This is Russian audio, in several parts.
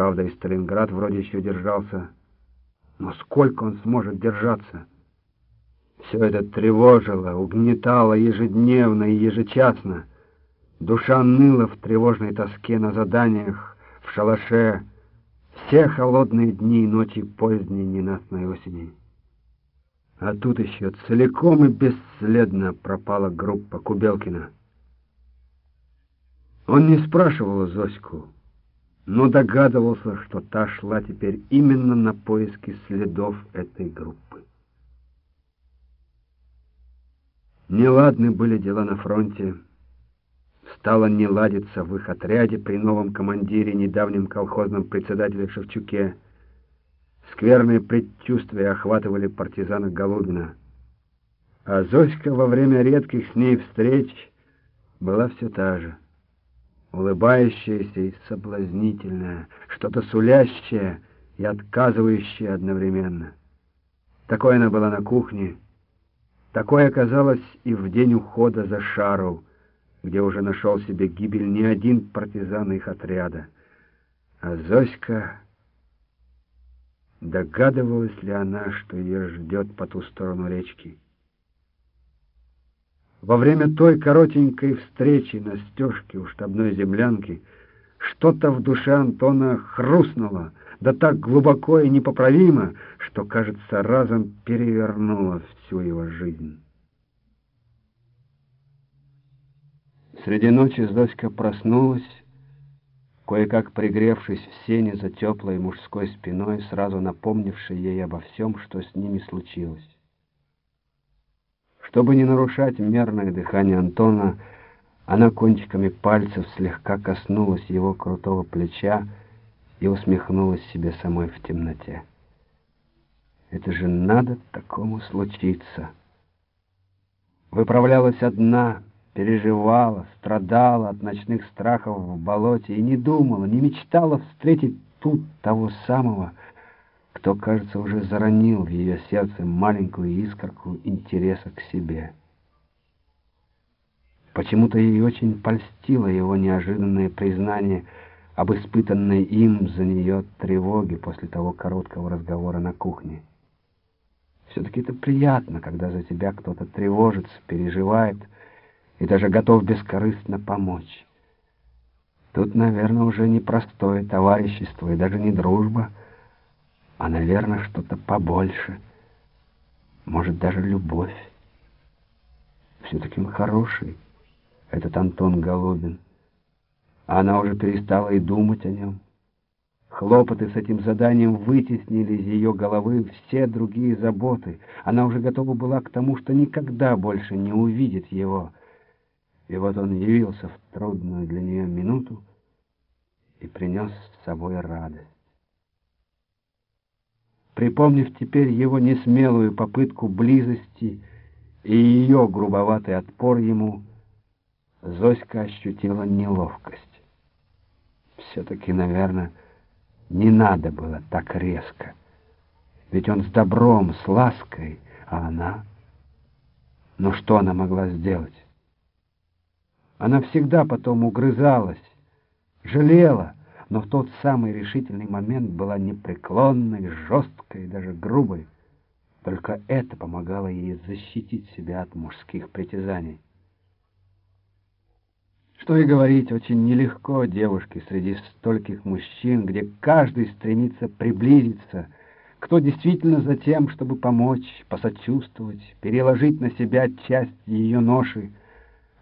Правда, и Сталинград вроде еще держался. Но сколько он сможет держаться? Все это тревожило, угнетало ежедневно и ежечасно. Душа ныла в тревожной тоске на заданиях, в шалаше, все холодные дни и ночи поздней ненастной осени. А тут еще целиком и бесследно пропала группа Кубелкина. Он не спрашивал Зоську, но догадывался, что та шла теперь именно на поиски следов этой группы. Неладны были дела на фронте, стало не ладиться в их отряде при новом командире, недавнем колхозном председателе Шевчуке. Скверные предчувствия охватывали партизана Голубина. А Зоська во время редких с ней встреч была все та же. Улыбающаяся и соблазнительная, что-то сулящее и отказывающее одновременно. Такой она была на кухне, такой оказалась и в день ухода за Шару, где уже нашел себе гибель не один партизан их отряда. А Зоська... Догадывалась ли она, что ее ждет по ту сторону речки? Во время той коротенькой встречи на стежке у штабной землянки что-то в душе Антона хрустнуло, да так глубоко и непоправимо, что, кажется, разом перевернуло всю его жизнь. Среди ночи Зоська проснулась, кое-как пригревшись в сене за теплой мужской спиной, сразу напомнившей ей обо всем, что с ними случилось. Чтобы не нарушать мерное дыхание Антона, она кончиками пальцев слегка коснулась его крутого плеча и усмехнулась себе самой в темноте. Это же надо такому случиться. Выправлялась одна, переживала, страдала от ночных страхов в болоте и не думала, не мечтала встретить тут того самого, кто, кажется, уже заронил в ее сердце маленькую искорку интереса к себе. Почему-то ей очень польстило его неожиданное признание об испытанной им за нее тревоге после того короткого разговора на кухне. Все-таки это приятно, когда за тебя кто-то тревожится, переживает, и даже готов бескорыстно помочь. Тут, наверное, уже не простое товарищество и даже не дружба, а, наверное, что-то побольше. Может, даже любовь. Все-таки он хороший, этот Антон Голубин. А она уже перестала и думать о нем. Хлопоты с этим заданием вытеснили из ее головы все другие заботы. Она уже готова была к тому, что никогда больше не увидит его — и вот он явился в трудную для нее минуту и принес с собой радость. Припомнив теперь его несмелую попытку близости и ее грубоватый отпор ему, Зоська ощутила неловкость. Все-таки, наверное, не надо было так резко. Ведь он с добром, с лаской, а она... Но что она могла сделать? Она всегда потом угрызалась, жалела, но в тот самый решительный момент была непреклонной, жесткой, даже грубой. Только это помогало ей защитить себя от мужских притязаний. Что и говорить, очень нелегко девушке среди стольких мужчин, где каждый стремится приблизиться, кто действительно за тем, чтобы помочь, посочувствовать, переложить на себя часть ее ноши,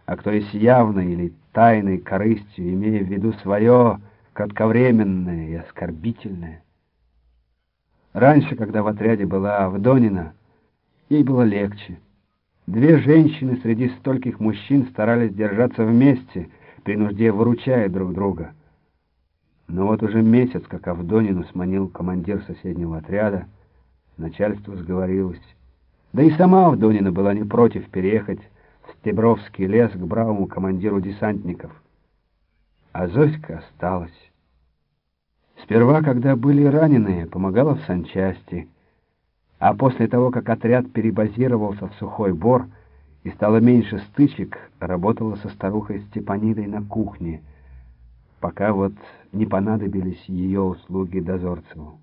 а кто и с явной или тайной корыстью, имея в виду свое кратковременное и оскорбительное. Раньше, когда в отряде была Авдонина, ей было легче. Две женщины среди стольких мужчин старались держаться вместе, при нужде выручая друг друга. Но вот уже месяц, как Авдонину сманил командир соседнего отряда, начальство сговорилось. Да и сама Авдонина была не против переехать Стебровский лес к бравому командиру десантников. А Зоська осталась. Сперва, когда были раненые, помогала в санчасти, а после того, как отряд перебазировался в Сухой Бор и стало меньше стычек, работала со старухой Степанидой на кухне. пока вот не понадобились ее услуги дозорцеву.